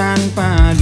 Lemah tanpa